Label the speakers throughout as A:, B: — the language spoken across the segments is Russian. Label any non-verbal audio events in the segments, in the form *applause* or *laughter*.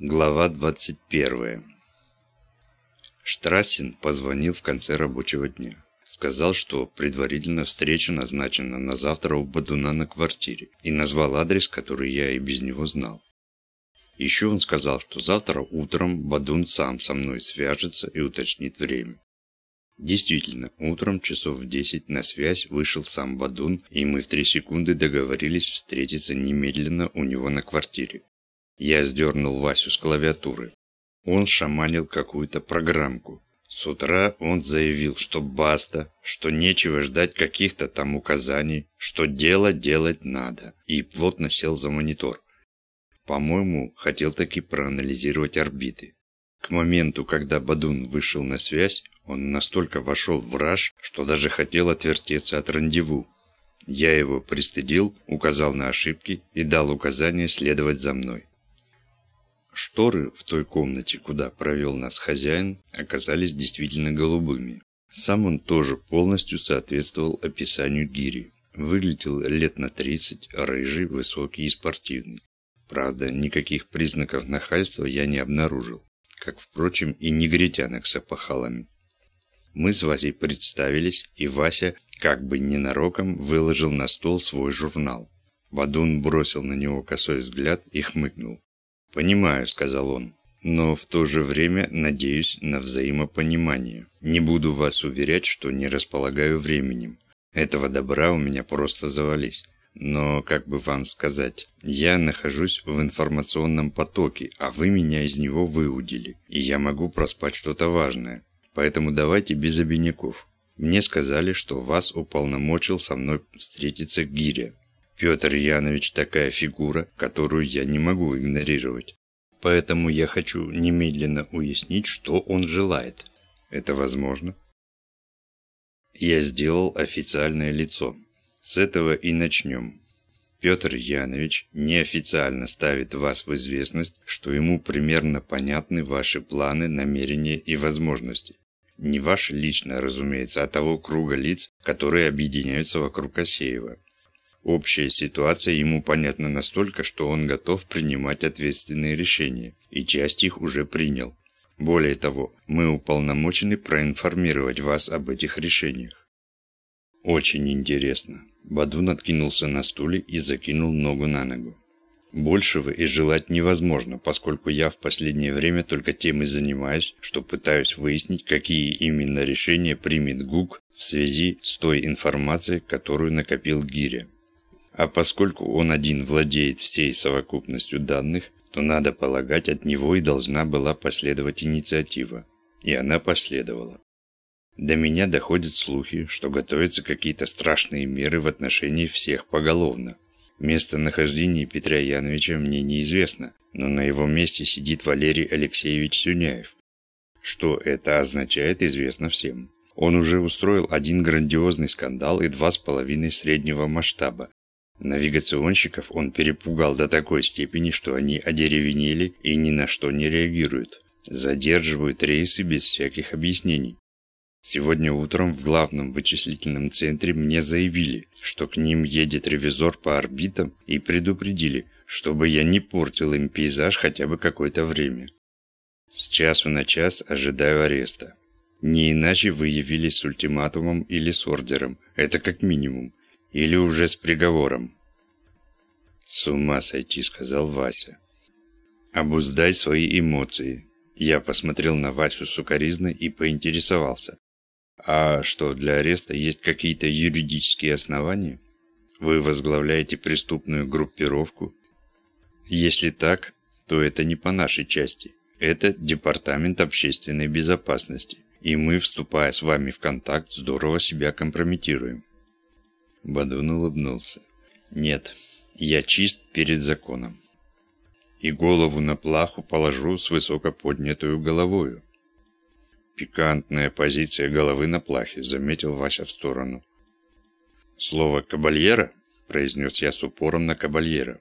A: Глава 21. Штрассин позвонил в конце рабочего дня. Сказал, что предварительно встреча назначена на завтра у Бадуна на квартире и назвал адрес, который я и без него знал. Еще он сказал, что завтра утром Бадун сам со мной свяжется и уточнит время. Действительно, утром часов в десять на связь вышел сам Бадун, и мы в три секунды договорились встретиться немедленно у него на квартире. Я сдернул Васю с клавиатуры. Он шаманил какую-то программку. С утра он заявил, что баста, что нечего ждать каких-то там указаний, что дело делать надо, и плотно сел за монитор. По-моему, хотел таки проанализировать орбиты. К моменту, когда Бадун вышел на связь, он настолько вошел в раж, что даже хотел отвертеться от рандеву. Я его пристыдил, указал на ошибки и дал указание следовать за мной. Шторы в той комнате, куда провел нас хозяин, оказались действительно голубыми. Сам он тоже полностью соответствовал описанию гири. Выглядел лет на 30, рыжий, высокий и спортивный. Правда, никаких признаков нахальства я не обнаружил, как, впрочем, и негритянок с опахалами. Мы с Васей представились, и Вася, как бы ненароком, выложил на стол свой журнал. Бадун бросил на него косой взгляд и хмыкнул. «Понимаю», — сказал он, — «но в то же время надеюсь на взаимопонимание. Не буду вас уверять, что не располагаю временем. Этого добра у меня просто завались. Но, как бы вам сказать, я нахожусь в информационном потоке, а вы меня из него выудили, и я могу проспать что-то важное. Поэтому давайте без обиняков. Мне сказали, что вас уполномочил со мной встретиться Гиря. Петр Янович такая фигура, которую я не могу игнорировать. Поэтому я хочу немедленно уяснить, что он желает. Это возможно? Я сделал официальное лицо. С этого и начнем. Петр Янович неофициально ставит вас в известность, что ему примерно понятны ваши планы, намерения и возможности. Не ваши лично, разумеется, а того круга лиц, которые объединяются вокруг Асеева. Общая ситуация ему понятна настолько, что он готов принимать ответственные решения, и часть их уже принял. Более того, мы уполномочены проинформировать вас об этих решениях. Очень интересно. Бадун откинулся на стуле и закинул ногу на ногу. Большего и желать невозможно, поскольку я в последнее время только тем и занимаюсь, что пытаюсь выяснить, какие именно решения примет ГУК в связи с той информацией, которую накопил Гиря. А поскольку он один владеет всей совокупностью данных, то надо полагать, от него и должна была последовать инициатива. И она последовала. До меня доходят слухи, что готовятся какие-то страшные меры в отношении всех поголовно. Местонахождение Петра Яновича мне неизвестно, но на его месте сидит Валерий Алексеевич Сюняев. Что это означает, известно всем. Он уже устроил один грандиозный скандал и два с половиной среднего масштаба, Навигационщиков он перепугал до такой степени, что они одеревенели и ни на что не реагируют. Задерживают рейсы без всяких объяснений. Сегодня утром в главном вычислительном центре мне заявили, что к ним едет ревизор по орбитам и предупредили, чтобы я не портил им пейзаж хотя бы какое-то время. С часу на час ожидаю ареста. Не иначе вы явились с ультиматумом или с ордером, это как минимум. Или уже с приговором?» «С ума сойти», — сказал Вася. «Обуздай свои эмоции». Я посмотрел на Васю сукоризно и поинтересовался. «А что, для ареста есть какие-то юридические основания? Вы возглавляете преступную группировку? Если так, то это не по нашей части. Это Департамент общественной безопасности. И мы, вступая с вами в контакт, здорово себя компрометируем. Бадун улыбнулся. «Нет, я чист перед законом. И голову на плаху положу с высоко поднятую головою». «Пикантная позиция головы на плахе», — заметил Вася в сторону. «Слово «кабальера»?» — произнес я с упором на «кабальера».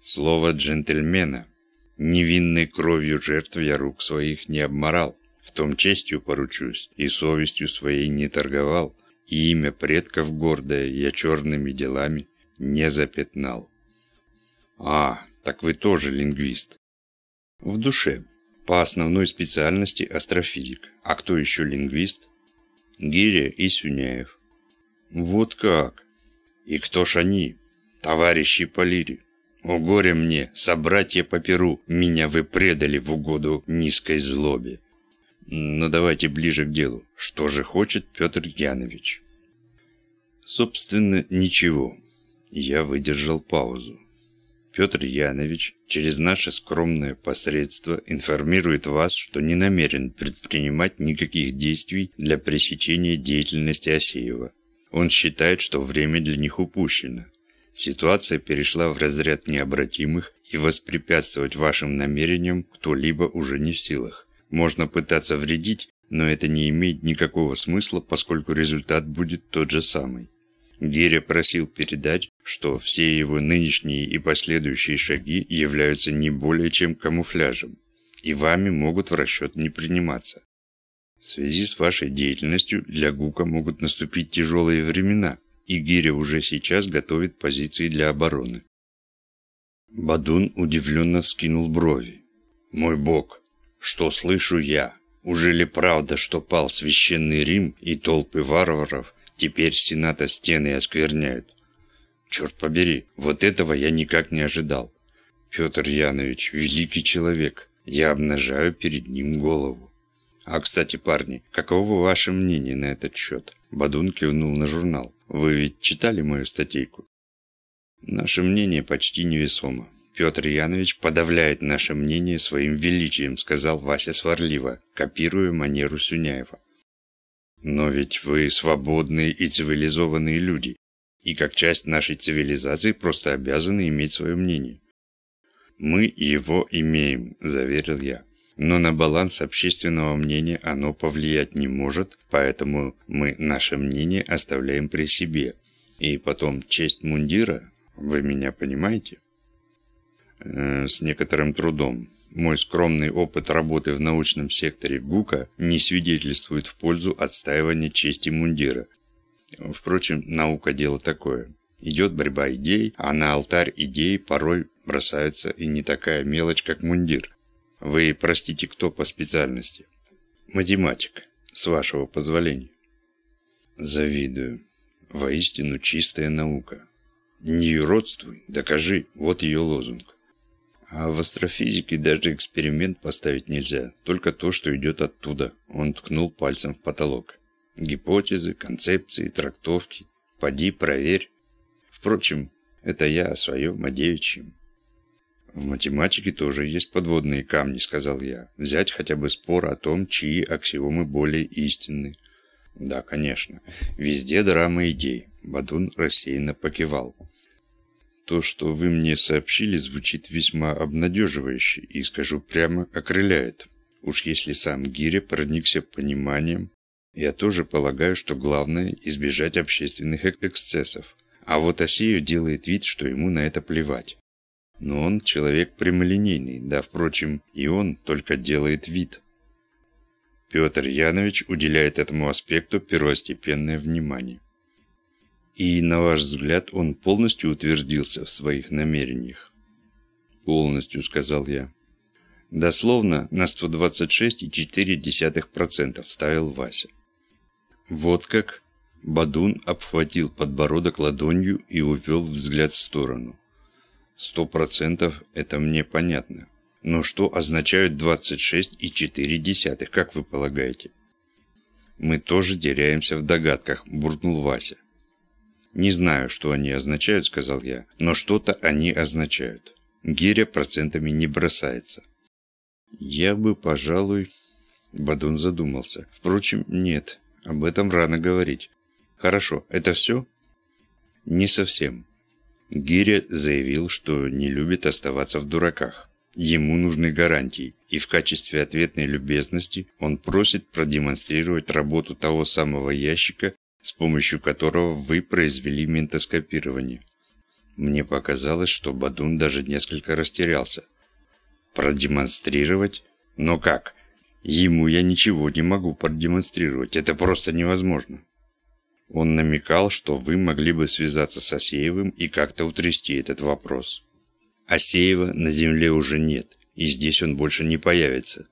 A: «Слово «джентльмена». Невинной кровью жертв я рук своих не обморал, в том честью поручусь и совестью своей не торговал, и имя предков гордое я черными делами не запятнал. А, так вы тоже лингвист. В душе. По основной специальности астрофизик. А кто еще лингвист? Гиря и Сюняев. Вот как? И кто ж они? Товарищи по лире. О горе мне, собратья по перу, меня вы предали в угоду низкой злобе. Но давайте ближе к делу. Что же хочет Петр Янович? Собственно, ничего. Я выдержал паузу. Петр Янович через наше скромное посредство информирует вас, что не намерен предпринимать никаких действий для пресечения деятельности Асеева. Он считает, что время для них упущено. Ситуация перешла в разряд необратимых, и воспрепятствовать вашим намерениям кто-либо уже не в силах. Можно пытаться вредить, но это не имеет никакого смысла, поскольку результат будет тот же самый. Геря просил передать, что все его нынешние и последующие шаги являются не более чем камуфляжем, и вами могут в расчет не приниматься. В связи с вашей деятельностью для ГУКа могут наступить тяжелые времена, и Гиря уже сейчас готовит позиции для обороны. Бадун удивленно вскинул брови. «Мой бог, что слышу я? Уже ли правда, что пал священный Рим и толпы варваров Теперь Сената стены оскверняют. Черт побери, вот этого я никак не ожидал. Петр Янович, великий человек, я обнажаю перед ним голову. А, кстати, парни, каково ваше мнение на этот счет? Бадун кивнул на журнал. Вы ведь читали мою статейку? Наше мнение почти невесомо. Петр Янович подавляет наше мнение своим величием, сказал Вася сварливо, копируя манеру Сюняева. Но ведь вы свободные и цивилизованные люди, и как часть нашей цивилизации просто обязаны иметь свое мнение. Мы его имеем, заверил я. Но на баланс общественного мнения оно повлиять не может, поэтому мы наше мнение оставляем при себе. И потом честь мундира, вы меня понимаете? Э, с некоторым трудом. Мой скромный опыт работы в научном секторе ГУКа не свидетельствует в пользу отстаивания чести мундира. Впрочем, наука дело такое. Идет борьба идей, а на алтарь идей порой бросается и не такая мелочь, как мундир. Вы, простите, кто по специальности? Математик, с вашего позволения. Завидую. Воистину чистая наука. Не юродствуй, докажи, вот ее лозунг. А в астрофизике даже эксперимент поставить нельзя, только то, что идет оттуда. Он ткнул пальцем в потолок. Гипотезы, концепции, трактовки. Поди, проверь. Впрочем, это я о своем, о девичьем. В математике тоже есть подводные камни, сказал я. Взять хотя бы спор о том, чьи аксиомы более истинны. Да, конечно. Везде драма идей. Бадун рассеянно покивал. То, что вы мне сообщили, звучит весьма обнадеживающе и, скажу прямо, окрыляет. Уж если сам Гиря проникся пониманием, я тоже полагаю, что главное – избежать общественных эксцессов. А вот Осею делает вид, что ему на это плевать. Но он человек прямолинейный, да, впрочем, и он только делает вид. Петр Янович уделяет этому аспекту первостепенное внимание. И, на ваш взгляд, он полностью утвердился в своих намерениях? Полностью, сказал я. Дословно на 126,4% вставил Вася. Вот как Бадун обхватил подбородок ладонью и увел взгляд в сторону. Сто процентов это мне понятно. Но что означают 26,4, как вы полагаете? Мы тоже теряемся в догадках, буркнул Вася. «Не знаю, что они означают», — сказал я, — «но что-то они означают. Гиря процентами не бросается». «Я бы, пожалуй...» Бадун задумался. «Впрочем, нет, об этом рано говорить. Хорошо, это все?» «Не совсем». Гиря заявил, что не любит оставаться в дураках. Ему нужны гарантии, и в качестве ответной любезности он просит продемонстрировать работу того самого ящика, с помощью которого вы произвели ментоскопирование. Мне показалось, что Бадун даже несколько растерялся. Продемонстрировать? Но как? Ему я ничего не могу продемонстрировать, это просто невозможно. Он намекал, что вы могли бы связаться с Асеевым и как-то утрясти этот вопрос. Асеева на земле уже нет, и здесь он больше не появится.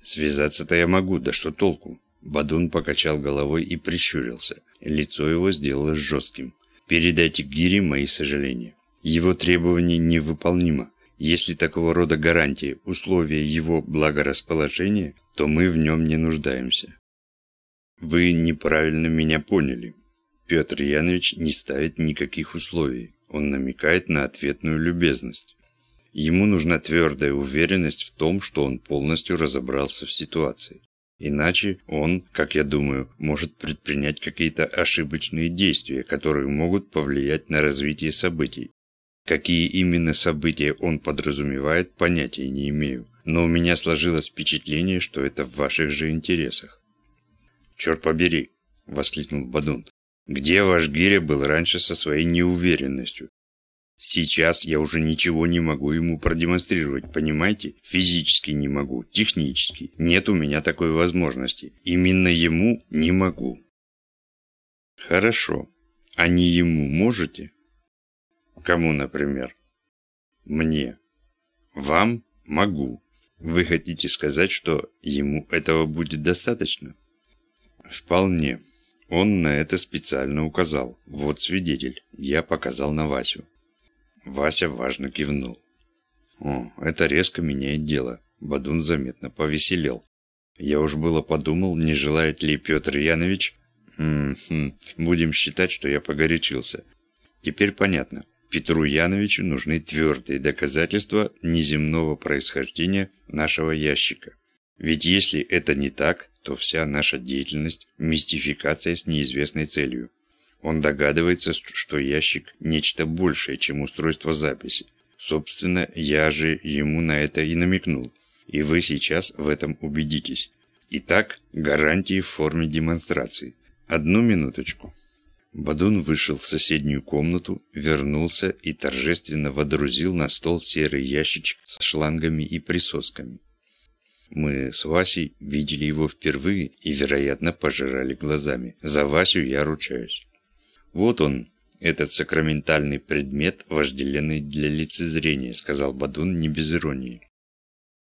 A: Связаться-то я могу, да что толку? Бадун покачал головой и прищурился. Лицо его сделалось жестким. Передайте Гире мои сожаления. Его требование невыполнимо. Если такого рода гарантии – условия его благорасположения, то мы в нем не нуждаемся. Вы неправильно меня поняли. Петр Янович не ставит никаких условий. Он намекает на ответную любезность. Ему нужна твердая уверенность в том, что он полностью разобрался в ситуации. Иначе он, как я думаю, может предпринять какие-то ошибочные действия, которые могут повлиять на развитие событий. Какие именно события он подразумевает, понятия не имею. Но у меня сложилось впечатление, что это в ваших же интересах. «Черт побери!» – воскликнул Бадун. Где ваш Гиря был раньше со своей неуверенностью? Сейчас я уже ничего не могу ему продемонстрировать, понимаете? Физически не могу, технически. Нет у меня такой возможности. Именно ему не могу. Хорошо. А не ему можете? Кому, например? Мне. Вам могу. Вы хотите сказать, что ему этого будет достаточно? Вполне. Он на это специально указал. Вот свидетель. Я показал на Васю. Вася важно кивнул. О, это резко меняет дело. Бадун заметно повеселел. Я уж было подумал, не желает ли Петр Янович... М -м, будем считать, что я погорячился. Теперь понятно. Петру Яновичу нужны твердые доказательства неземного происхождения нашего ящика. Ведь если это не так, то вся наша деятельность – мистификация с неизвестной целью. Он догадывается, что ящик – нечто большее, чем устройство записи. Собственно, я же ему на это и намекнул. И вы сейчас в этом убедитесь. Итак, гарантии в форме демонстрации. Одну минуточку. Бадун вышел в соседнюю комнату, вернулся и торжественно водрузил на стол серый ящичек с шлангами и присосками. Мы с Васей видели его впервые и, вероятно, пожирали глазами. За Васю я ручаюсь. Вот он, этот сакраментальный предмет, вожделенный для лицезрения, сказал Бадун не без иронии.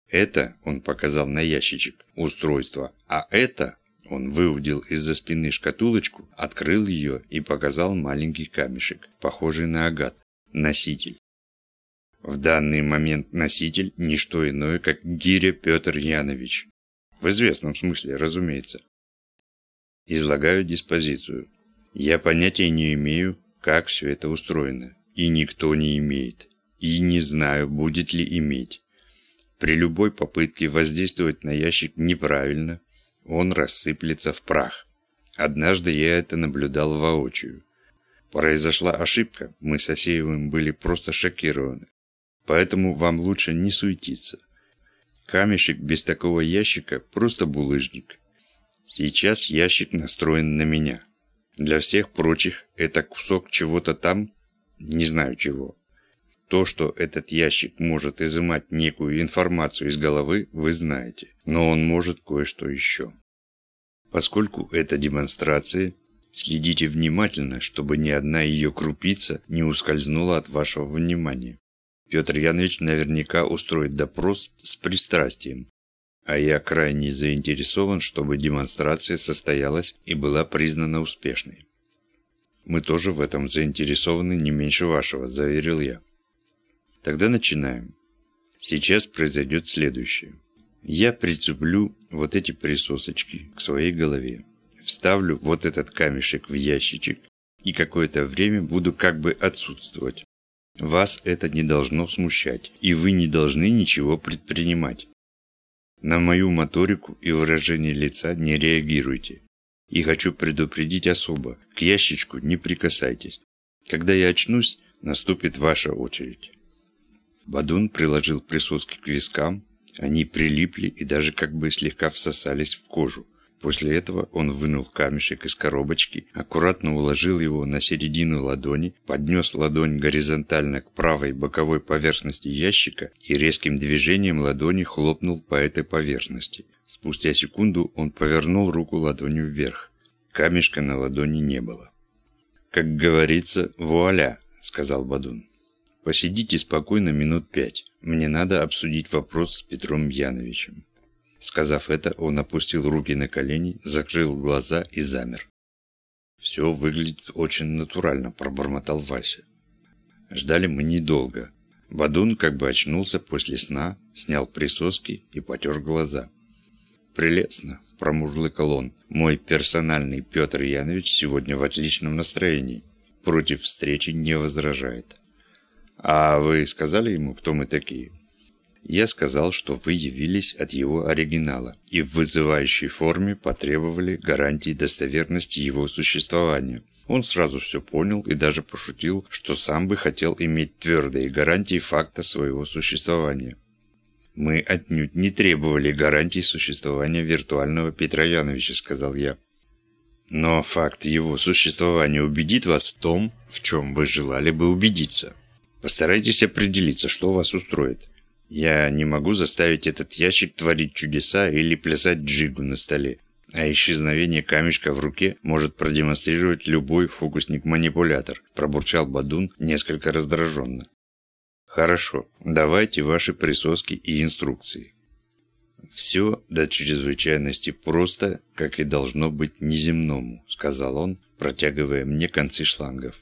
A: Это, он показал на ящичек, устройство, а это, он выудил из-за спины шкатулочку, открыл ее и показал маленький камешек, похожий на агат, носитель. В данный момент носитель – не что иное, как Гиря Петр Янович. В известном смысле, разумеется. Излагаю диспозицию. Я понятия не имею, как все это устроено. И никто не имеет. И не знаю, будет ли иметь. При любой попытке воздействовать на ящик неправильно, он рассыплется в прах. Однажды я это наблюдал воочию. Произошла ошибка, мы с Асеевым были просто шокированы. Поэтому вам лучше не суетиться. Камешек без такого ящика просто булыжник. Сейчас ящик настроен на меня. Для всех прочих это кусок чего-то там, не знаю чего. То, что этот ящик может изымать некую информацию из головы, вы знаете. Но он может кое-что еще. Поскольку это демонстрация, следите внимательно, чтобы ни одна ее крупица не ускользнула от вашего внимания. Петр Янович наверняка устроит допрос с пристрастием. А я крайне заинтересован, чтобы демонстрация состоялась и была признана успешной. Мы тоже в этом заинтересованы не меньше вашего, заверил я. Тогда начинаем. Сейчас произойдет следующее. Я прицеплю вот эти присосочки к своей голове. Вставлю вот этот камешек в ящичек и какое-то время буду как бы отсутствовать. Вас это не должно смущать, и вы не должны ничего предпринимать. На мою моторику и выражение лица не реагируйте. И хочу предупредить особо, к ящичку не прикасайтесь. Когда я очнусь, наступит ваша очередь. Бадун приложил присоски к вискам, они прилипли и даже как бы слегка всосались в кожу. После этого он вынул камешек из коробочки, аккуратно уложил его на середину ладони, поднес ладонь горизонтально к правой боковой поверхности ящика и резким движением ладони хлопнул по этой поверхности. Спустя секунду он повернул руку ладонью вверх. Камешка на ладони не было. «Как говорится, вуаля!» – сказал Бадун. Посидите спокойно минут пять. Мне надо обсудить вопрос с Петром Яновичем». Сказав это, он опустил руки на колени, закрыл глаза и замер. «Все выглядит очень натурально», – пробормотал Вася. Ждали мы недолго. Бадун как бы очнулся после сна, снял присоски и потер глаза. «Прелестно», – промурлыкал он. «Мой персональный Петр Янович сегодня в отличном настроении. Против встречи не возражает». «А вы сказали ему, кто мы такие?» Я сказал, что вы явились от его оригинала и в вызывающей форме потребовали гарантии достоверности его существования. Он сразу все понял и даже пошутил, что сам бы хотел иметь твердые гарантии факта своего существования. «Мы отнюдь не требовали гарантий существования виртуального Петра Яновича», — сказал я. «Но факт его существования убедит вас в том, в чем вы желали бы убедиться. Постарайтесь определиться, что вас устроит. Я не могу заставить этот ящик творить чудеса или плясать джигу на столе. А исчезновение камешка в руке может продемонстрировать любой фокусник-манипулятор, пробурчал Бадун несколько раздраженно. Хорошо, давайте ваши присоски и инструкции. Все до чрезвычайности просто, как и должно быть неземному, сказал он, протягивая мне концы шлангов.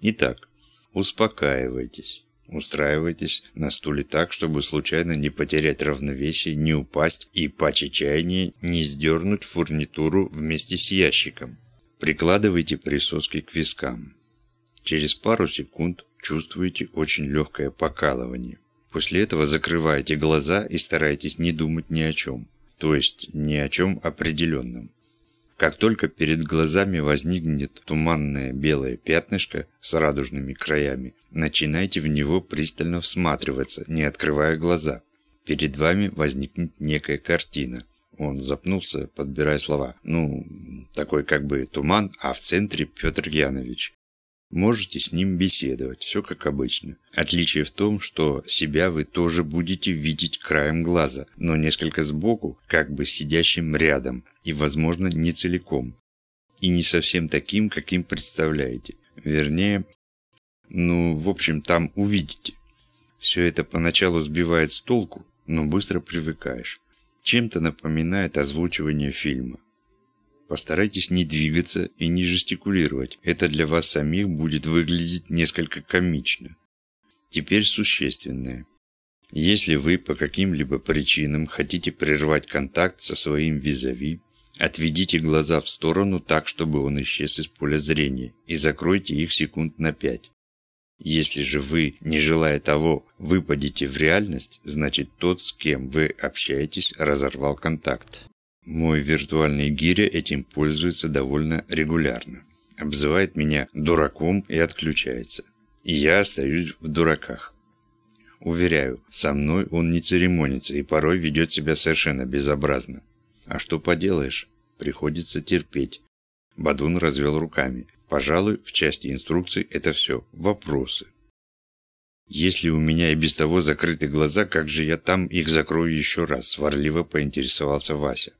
A: Итак, успокаивайтесь. Устраивайтесь на стуле так, чтобы случайно не потерять равновесие, не упасть и по чаяния не сдернуть фурнитуру вместе с ящиком. Прикладывайте присоски к вискам. Через пару секунд чувствуете очень легкое покалывание. После этого закрывайте глаза и старайтесь не думать ни о чем. То есть ни о чем определенном. Как только перед глазами возникнет туманное белое пятнышко с радужными краями, начинайте в него пристально всматриваться, не открывая глаза. Перед вами возникнет некая картина. Он запнулся, подбирая слова. Ну, такой как бы туман, а в центре Петр Янович. Можете с ним беседовать, все как обычно. Отличие в том, что себя вы тоже будете видеть краем глаза, но несколько сбоку, как бы сидящим рядом, и, возможно, не целиком. И не совсем таким, каким представляете. Вернее, ну, в общем, там увидите. Все это поначалу сбивает с толку, но быстро привыкаешь. Чем-то напоминает озвучивание фильма. Постарайтесь не двигаться и не жестикулировать. Это для вас самих будет выглядеть несколько комично. Теперь существенное. Если вы по каким-либо причинам хотите прервать контакт со своим визави, отведите глаза в сторону так, чтобы он исчез из поля зрения, и закройте их секунд на пять. Если же вы, не желая того, выпадете в реальность, значит тот, с кем вы общаетесь, разорвал контакт. Мой виртуальный гиря этим пользуется довольно регулярно. Обзывает меня дураком и отключается. И я остаюсь в дураках. Уверяю, со мной он не церемонится и порой ведет себя совершенно безобразно. А что поделаешь, приходится терпеть. Бадун развел руками. Пожалуй, в части инструкций это все. Вопросы. Если у меня и без того закрыты глаза, как же я там их закрою еще раз? Сварливо поинтересовался Вася.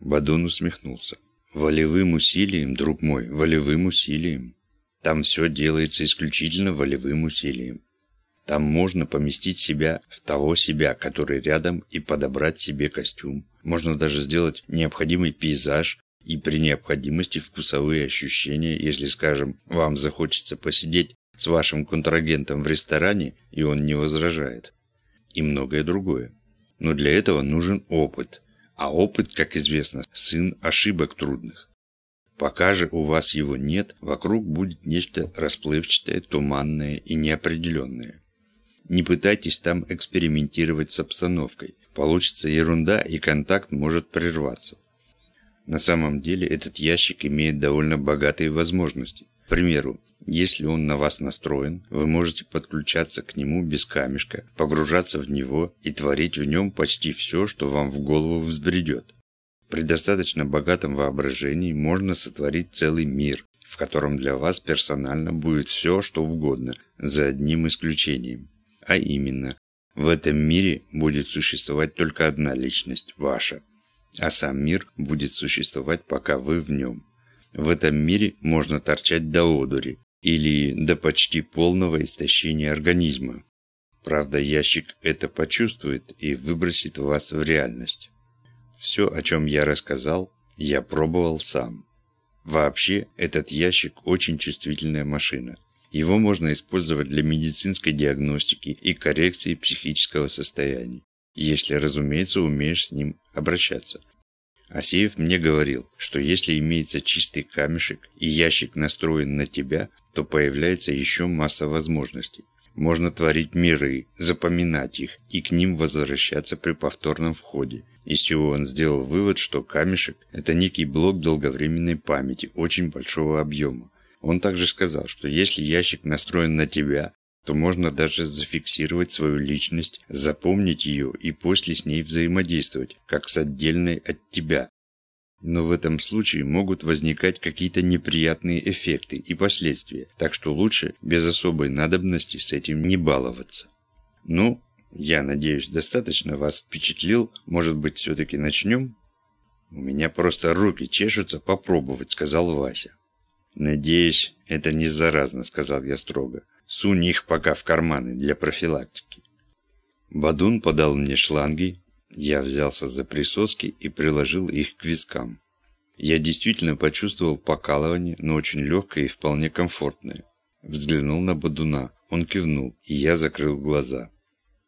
A: Бадун усмехнулся. «Волевым усилием, друг мой, волевым усилием. Там все делается исключительно волевым усилием. Там можно поместить себя в того себя, который рядом, и подобрать себе костюм. Можно даже сделать необходимый пейзаж и при необходимости вкусовые ощущения, если, скажем, вам захочется посидеть с вашим контрагентом в ресторане, и он не возражает. И многое другое. Но для этого нужен опыт – а опыт, как известно, сын ошибок трудных. Пока же у вас его нет, вокруг будет нечто расплывчатое, туманное и неопределенное. Не пытайтесь там экспериментировать с обстановкой. Получится ерунда, и контакт может прерваться. На самом деле этот ящик имеет довольно богатые возможности. К примеру, если он на вас настроен, вы можете подключаться к нему без камешка, погружаться в него и творить в нем почти все, что вам в голову взбредет. При достаточно богатом воображении можно сотворить целый мир, в котором для вас персонально будет все, что угодно, за одним исключением. А именно, в этом мире будет существовать только одна личность, ваша, а сам мир будет существовать, пока вы в нем. В этом мире можно торчать до одури, или до почти полного истощения организма. Правда, ящик это почувствует и выбросит вас в реальность. Все, о чем я рассказал, я пробовал сам. Вообще, этот ящик очень чувствительная машина. Его можно использовать для медицинской диагностики и коррекции психического состояния, если, разумеется, умеешь с ним обращаться. Асеев мне говорил, что если имеется чистый камешек и ящик настроен на тебя, то появляется еще масса возможностей. Можно творить миры, запоминать их и к ним возвращаться при повторном входе, из чего он сделал вывод, что камешек – это некий блок долговременной памяти очень большого объема. Он также сказал, что если ящик настроен на тебя, то можно даже зафиксировать свою личность, запомнить ее и после с ней взаимодействовать, как с отдельной от тебя. Но в этом случае могут возникать какие-то неприятные эффекты и последствия, так что лучше без особой надобности с этим не баловаться. Ну, я надеюсь, достаточно вас впечатлил, может быть, все-таки начнем? У меня просто руки чешутся попробовать, сказал Вася. Надеюсь, это не заразно, сказал я строго. Сунь их пока в карманы для профилактики. Бадун подал мне шланги, я взялся за присоски и приложил их к вискам. Я действительно почувствовал покалывание, но очень легкое и вполне комфортное. Взглянул на Бадуна, он кивнул, и я закрыл глаза.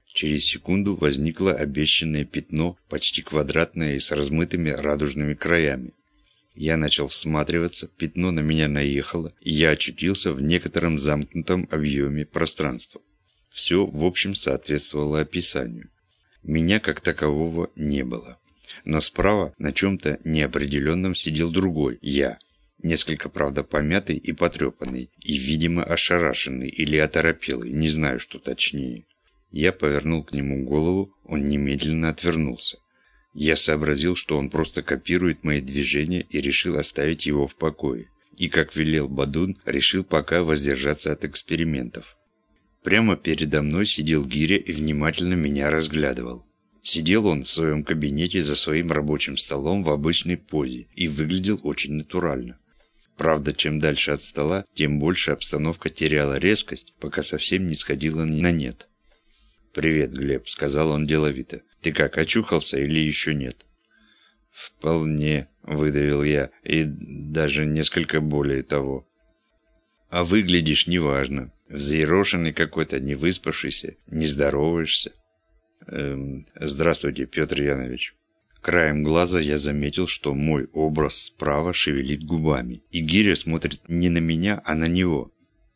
A: Через секунду возникло обещанное пятно, почти квадратное и с размытыми радужными краями. Я начал всматриваться, пятно на меня наехало, и я очутился в некотором замкнутом объеме пространства. Все, в общем, соответствовало описанию. Меня как такового не было. Но справа на чем-то неопределенном сидел другой, я. Несколько, правда, помятый и потрепанный, и, видимо, ошарашенный или оторопелый, не знаю, что точнее. Я повернул к нему голову, он немедленно отвернулся. Я сообразил, что он просто копирует мои движения и решил оставить его в покое. И, как велел Бадун, решил пока воздержаться от экспериментов. Прямо передо мной сидел Гиря и внимательно меня разглядывал. Сидел он в своем кабинете за своим рабочим столом в обычной позе и выглядел очень натурально. Правда, чем дальше от стола, тем больше обстановка теряла резкость, пока совсем не сходила на нет. «Привет, Глеб», — сказал он деловито. Ты как, очухался или еще нет?» «Вполне», — выдавил я, и даже несколько более того. «А выглядишь неважно. Взъерошенный какой-то, не выспавшийся, не здороваешься». Эм, «Здравствуйте, Петр Янович». Краем глаза я заметил, что мой образ справа шевелит губами, и Гиря смотрит не на меня, а на него.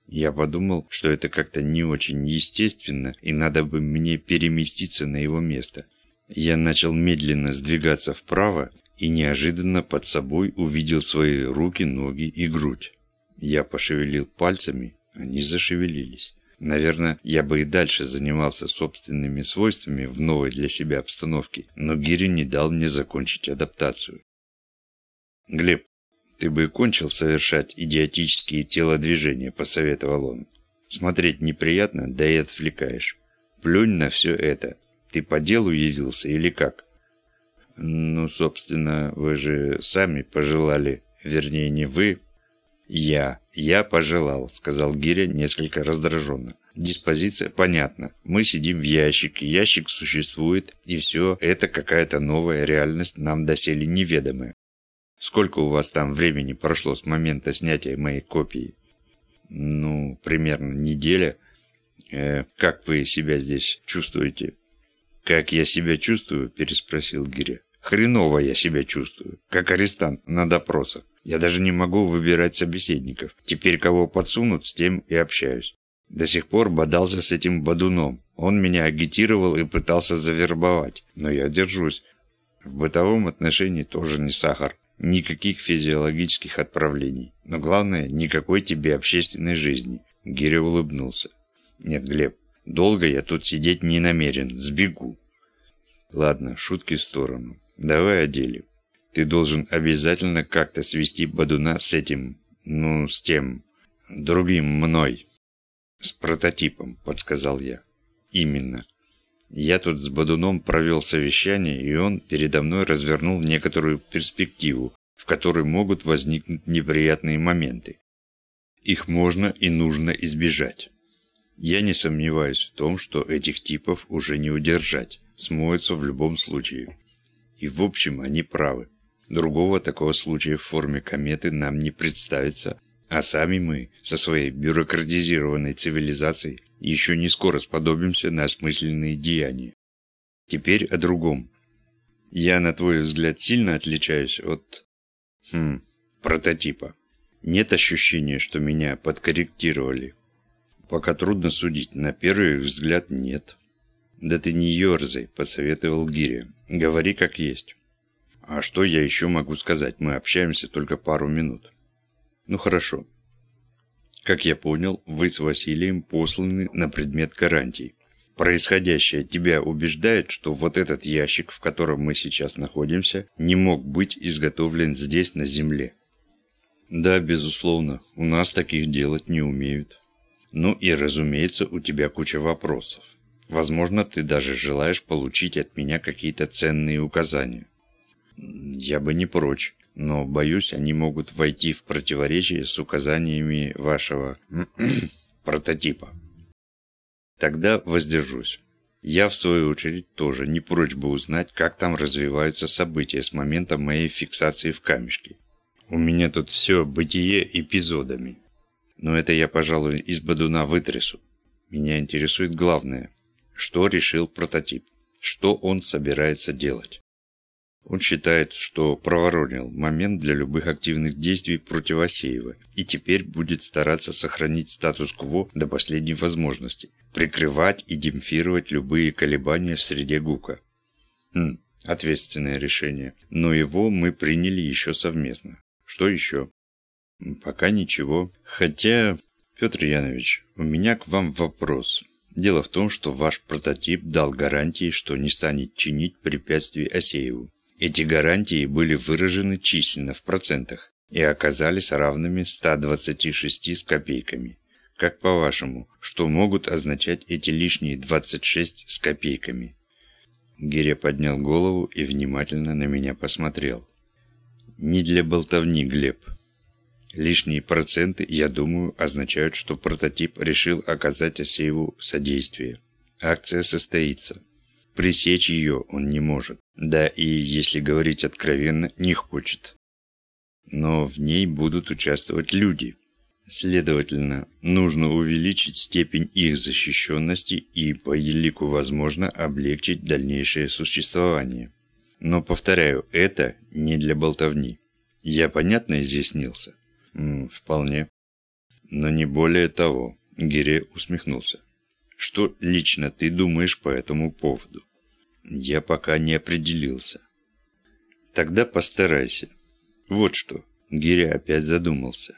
A: Я подумал, что это как-то не очень естественно, и надо бы мне переместиться на его место. Я начал медленно сдвигаться вправо и неожиданно под собой увидел свои руки, ноги и грудь. Я пошевелил пальцами, они зашевелились. Наверное, я бы и дальше занимался собственными свойствами в новой для себя обстановке, но Гири не дал мне закончить адаптацию. «Глеб, ты бы кончил совершать идиотические телодвижения», – посоветовал он. «Смотреть неприятно, да и отвлекаешь. Плюнь на все это. Ты по делу явился или как? Ну, собственно, вы же сами пожелали, вернее, не вы. Я, я пожелал, сказал Гиря несколько раздраженно. Диспозиция понятна. Мы сидим в ящике, ящик существует, и все это какая-то новая реальность нам доселе неведомая. Сколько у вас там времени прошло с момента снятия моей копии? Ну, примерно неделя. Э, как вы себя здесь чувствуете? «Как я себя чувствую?» – переспросил Гиря. «Хреново я себя чувствую, как арестант на допросах. Я даже не могу выбирать собеседников. Теперь кого подсунут, с тем и общаюсь. До сих пор бодался с этим бодуном. Он меня агитировал и пытался завербовать. Но я держусь. В бытовом отношении тоже не сахар. Никаких физиологических отправлений. Но главное, никакой тебе общественной жизни. Гиря улыбнулся. Нет, Глеб, Долго я тут сидеть не намерен, сбегу. Ладно, шутки в сторону. Давай о. Ты должен обязательно как-то свести Бадуна с этим, ну, с тем, другим мной. С прототипом, подсказал я. Именно. Я тут с Бадуном провел совещание, и он передо мной развернул некоторую перспективу, в которой могут возникнуть неприятные моменты. их можно и нужно избежать. Я не сомневаюсь в том, что этих типов уже не удержать, смоются в любом случае. И в общем они правы. Другого такого случая в форме кометы нам не представится, а сами мы со своей бюрократизированной цивилизацией еще не скоро сподобимся на осмысленные деяния. Теперь о другом. Я, на твой взгляд, сильно отличаюсь от... Хм, прототипа. Нет ощущения, что меня подкорректировали. Пока трудно судить, на первый взгляд нет. Да ты не ерзай, посоветовал Гиря. Говори как есть. А что я еще могу сказать? Мы общаемся только пару минут. Ну хорошо. Как я понял, вы с Василием посланы на предмет гарантий. Происходящее тебя убеждает, что вот этот ящик, в котором мы сейчас находимся, не мог быть изготовлен здесь, на Земле. Да, безусловно, у нас таких делать не умеют. Ну и, разумеется, у тебя куча вопросов. Возможно, ты даже желаешь получить от меня какие-то ценные указания. Я бы не прочь, но, боюсь, они могут войти в противоречие с указаниями вашего *clears throat* прототипа. Тогда воздержусь. Я, в свою очередь, тоже не прочь бы узнать, как там развиваются события с момента моей фиксации в камешке. У меня тут все бытие эпизодами. Но это я, пожалуй, из Бадуна вытрясу. Меня интересует главное. Что решил прототип? Что он собирается делать? Он считает, что проворонил момент для любых активных действий против Асеева и теперь будет стараться сохранить статус-кво до последней возможности, прикрывать и демпфировать любые колебания в среде ГУКа. Хм, ответственное решение, но его мы приняли еще совместно. Что еще? Пока ничего. Хотя, Петр Янович, у меня к вам вопрос. Дело в том, что ваш прототип дал гарантии, что не станет чинить препятствий Асееву. Эти гарантии были выражены численно в процентах и оказались равными 126 с копейками. Как по-вашему, что могут означать эти лишние 26 с копейками? Гиря поднял голову и внимательно на меня посмотрел. Не для болтовни, Глеб. Лишние проценты, я думаю, означают, что прототип решил оказать Асееву содействие. Акция состоится. Пресечь ее он не может. Да и, если говорить откровенно, не хочет. Но в ней будут участвовать люди. Следовательно, нужно увеличить степень их защищенности и, по елику возможно, облегчить дальнейшее существование. Но, повторяю, это не для болтовни. Я понятно изъяснился? М, вполне. Но не более того, Гире усмехнулся. Что лично ты думаешь по этому поводу? Я пока не определился. Тогда постарайся. Вот что. Гиря опять задумался.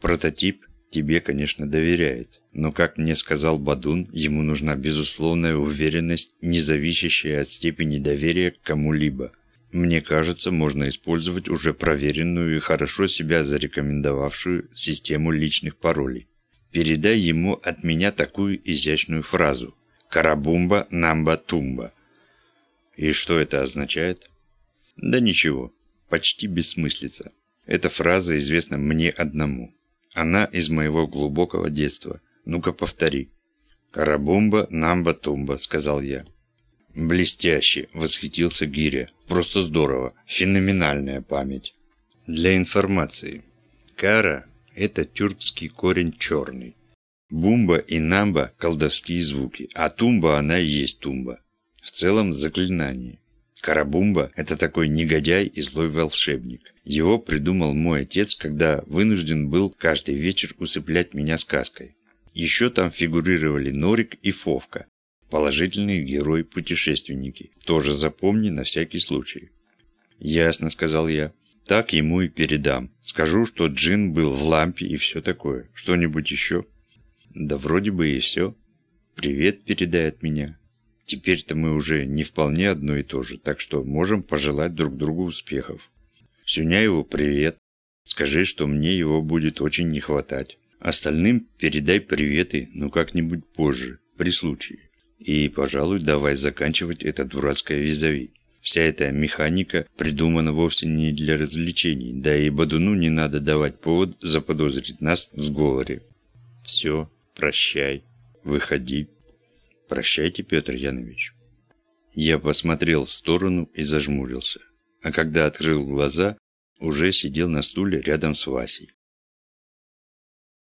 A: Прототип тебе, конечно, доверяет, но, как мне сказал Бадун, ему нужна безусловная уверенность, не зависящая от степени доверия к кому-либо. Мне кажется, можно использовать уже проверенную и хорошо себя зарекомендовавшую систему личных паролей. Передай ему от меня такую изящную фразу «Карабумба намба тумба». И что это означает? Да ничего, почти бессмыслица. Эта фраза известна мне одному. Она из моего глубокого детства. Ну-ка повтори. «Карабумба, намба, тумба», — сказал я. «Блестяще!» — восхитился Гиря. «Просто здорово! Феноменальная память!» Для информации. Кара – это тюркский корень черный. Бумба и намба – колдовские звуки, а тумба она и есть тумба. В целом заклинание. Карабумба – это такой негодяй и злой волшебник. Его придумал мой отец, когда вынужден был каждый вечер усыплять меня сказкой. Еще там фигурировали Норик и Фовка, положительные герои-путешественники. Тоже запомни на всякий случай. «Ясно», — сказал я. «Так ему и передам. Скажу, что Джин был в лампе и все такое. Что-нибудь еще?» «Да вроде бы и все. Привет передай от меня». Теперь-то мы уже не вполне одно и то же, так что можем пожелать друг другу успехов. Сюняеву привет. Скажи, что мне его будет очень не хватать. Остальным передай приветы, но как-нибудь позже, при случае. И, пожалуй, давай заканчивать это дурацкое визави. Вся эта механика придумана вовсе не для развлечений, да и Бадуну не надо давать повод заподозрить нас в сговоре. Все, прощай, выходи. Прощайте, Петр Янович. Я посмотрел в сторону и зажмурился. А когда открыл глаза, уже сидел на стуле рядом с Васей.